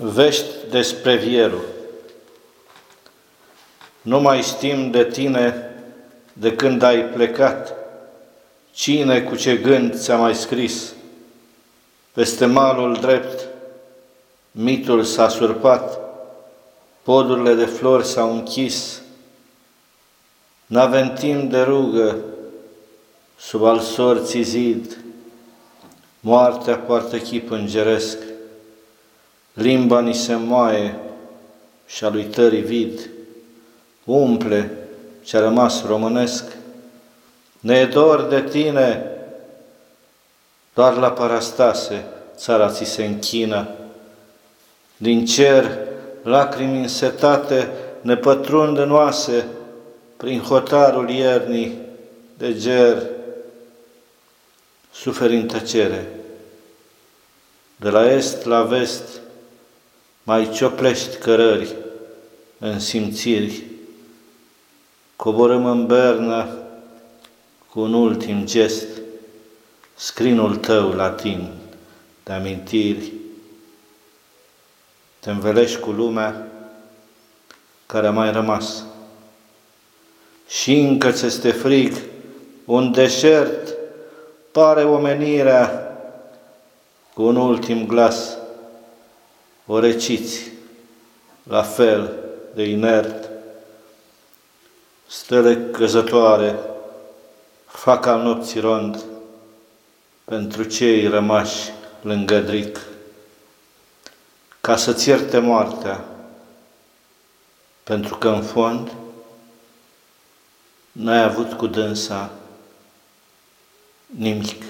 Vești despre vierul. Nu mai știm de tine de când ai plecat. Cine cu ce gând ți-a mai scris? Peste malul drept, mitul s-a surpat, podurile de flori s-au închis. N-avem timp de rugă, sub al sorții zid, moartea poartă chip îngeresc limba ni se moaie și a lui tării vid, umple ce-a rămas românesc, ne e dor de tine, doar la parastase țara ți se închină, din cer lacrimi însetate ne pătrund în oase, prin hotarul iernii de ger, suferi în tăcere. De la est la vest, mai cioplești cărări în simțiri, coborâm în bernă cu un ultim gest scrinul tău latin de amintiri. Te învelești cu lumea care a mai rămas. Și încă ți este frig, un deșert pare omenirea cu un ultim glas o reciți la fel de inert, stele căzătoare fac al nopții rond pentru cei rămași lângă dric, ca să-ți ierte moartea, pentru că în fond n-ai avut cu dânsa nimic.